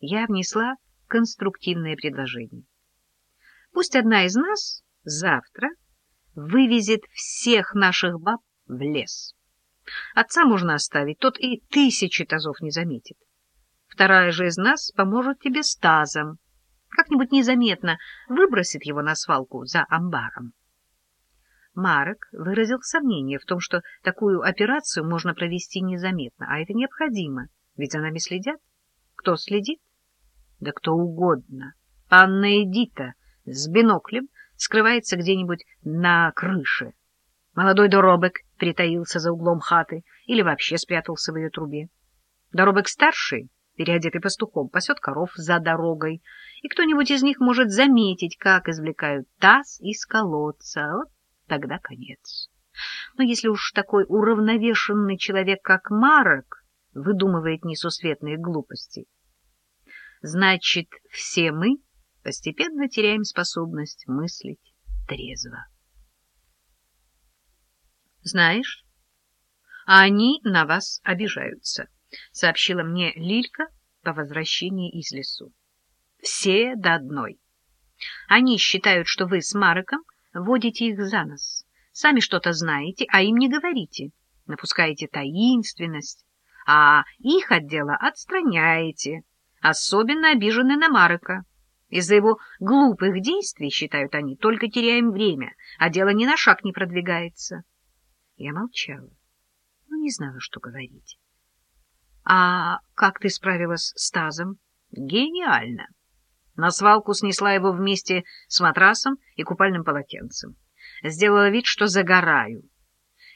я внесла конструктивное предложение. Пусть одна из нас завтра вывезет всех наших баб в лес. Отца можно оставить, тот и тысячи тазов не заметит. Вторая же из нас поможет тебе с тазом. Как-нибудь незаметно выбросит его на свалку за амбаром. Марек выразил сомнение в том, что такую операцию можно провести незаметно, а это необходимо, ведь за нами следят. Кто следит? Да кто угодно. Анна Эдита с биноклем скрывается где-нибудь на крыше. Молодой доробек притаился за углом хаты или вообще спрятался в ее трубе. Доробек старший, переодетый пастухом, пасет коров за дорогой, и кто-нибудь из них может заметить, как извлекают таз из колодца. Вот тогда конец. Но если уж такой уравновешенный человек, как Марок, выдумывает несусветные глупости, значит, все мы постепенно теряем способность мыслить трезво. Знаешь, они на вас обижаются, — сообщила мне Лилька по возвращении из лесу. Все до одной. Они считают, что вы с Мароком водите их за нос. Сами что-то знаете, а им не говорите. Напускаете таинственность, а их от дела отстраняете. Особенно обижены на Марека. Из-за его глупых действий, считают они, только теряем время, а дело ни на шаг не продвигается. Я молчала. Ну, не знала, что говорить. — А как ты справилась с тазом? — Гениально. На свалку снесла его вместе с матрасом и купальным полотенцем. Сделала вид, что загораю.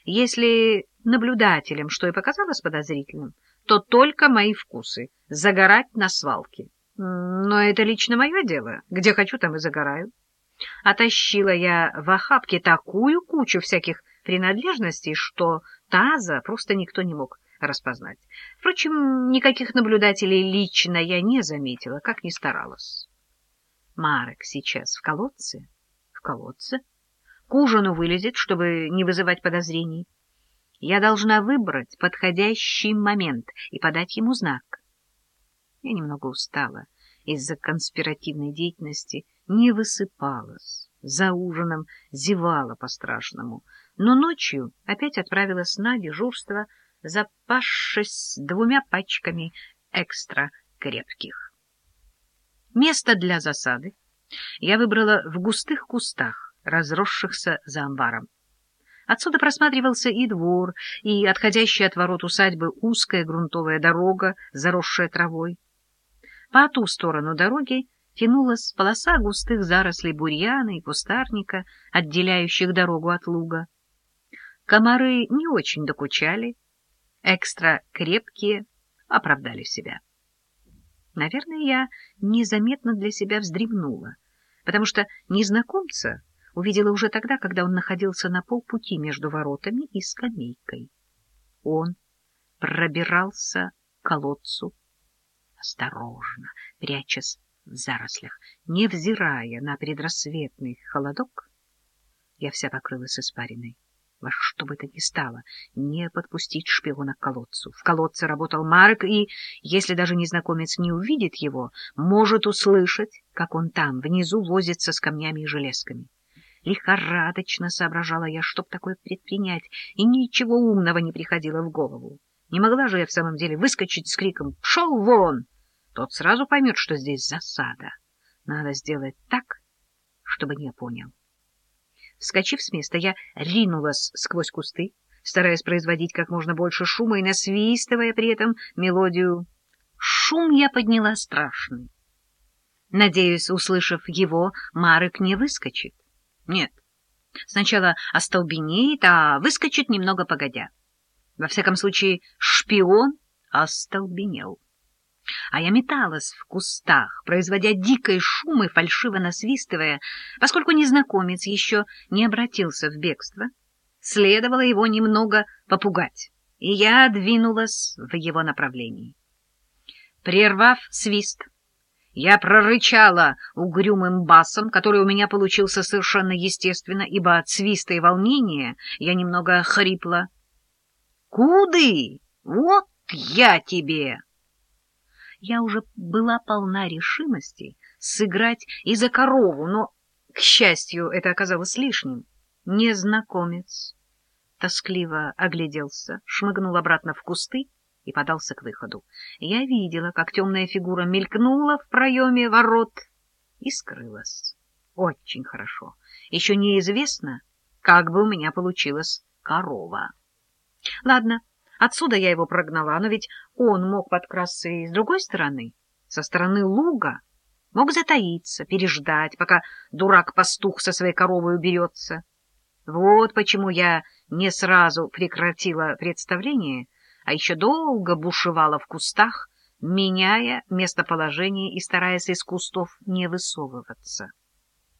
Если наблюдателям что и показалось подозрительным, то только мои вкусы — загорать на свалке. Но это лично мое дело. Где хочу, там и загораю. Отащила я в охапке такую кучу всяких принадлежностей, что таза просто никто не мог распознать. Впрочем, никаких наблюдателей лично я не заметила, как ни старалась. Марек сейчас в колодце? В колодце? К ужину вылезет, чтобы не вызывать подозрений. Я должна выбрать подходящий момент и подать ему знак. Я немного устала из-за конспиративной деятельности, не высыпалась, за ужином зевала по-страшному, но ночью опять отправилась на дежурство, запасшись двумя пачками экстра крепких. Место для засады я выбрала в густых кустах, разросшихся за амбаром. Отсюда просматривался и двор, и отходящая от ворот усадьбы узкая грунтовая дорога, заросшая травой. По ту сторону дороги тянулась полоса густых зарослей бурьяна и кустарника, отделяющих дорогу от луга. Комары не очень докучали, экстра крепкие оправдали себя. Наверное, я незаметно для себя вздремнула, потому что незнакомца увидела уже тогда, когда он находился на полпути между воротами и скамейкой. Он пробирался к колодцу осторожно, прячась в зарослях, невзирая на предрассветный холодок. Я вся покрылась испариной во что бы то ни стало, не подпустить шпиона к колодцу. В колодце работал Марк, и, если даже незнакомец не увидит его, может услышать, как он там, внизу, возится с камнями и железками. Лихорадочно соображала я, чтоб такое предпринять, и ничего умного не приходило в голову. Не могла же я в самом деле выскочить с криком «Пшел вон!» Тот сразу поймет, что здесь засада. Надо сделать так, чтобы не понял. Вскочив с места, я ринулась сквозь кусты, стараясь производить как можно больше шума и насвистывая при этом мелодию. Шум я подняла страшный. Надеюсь, услышав его, Марек не выскочит. Нет, сначала остолбенеет, а выскочит немного погодя. Во всяком случае, шпион остолбенел. А я металась в кустах, производя дикой шум и фальшиво насвистывая, поскольку незнакомец еще не обратился в бегство. Следовало его немного попугать, и я двинулась в его направлении. Прервав свист, я прорычала угрюмым басом, который у меня получился совершенно естественно, ибо от свиста и волнения я немного хрипла. — Куды? Вот я тебе! Я уже была полна решимости сыграть и за корову, но, к счастью, это оказалось лишним. Незнакомец тоскливо огляделся, шмыгнул обратно в кусты и подался к выходу. Я видела, как темная фигура мелькнула в проеме ворот и скрылась. Очень хорошо. Еще неизвестно, как бы у меня получилась корова. Ладно, отсюда я его прогнала, но ведь он мог подкрасться и с другой стороны, со стороны луга, мог затаиться, переждать, пока дурак-пастух со своей коровой уберется. Вот почему я не сразу прекратила представление, а еще долго бушевала в кустах, меняя местоположение и стараясь из кустов не высовываться.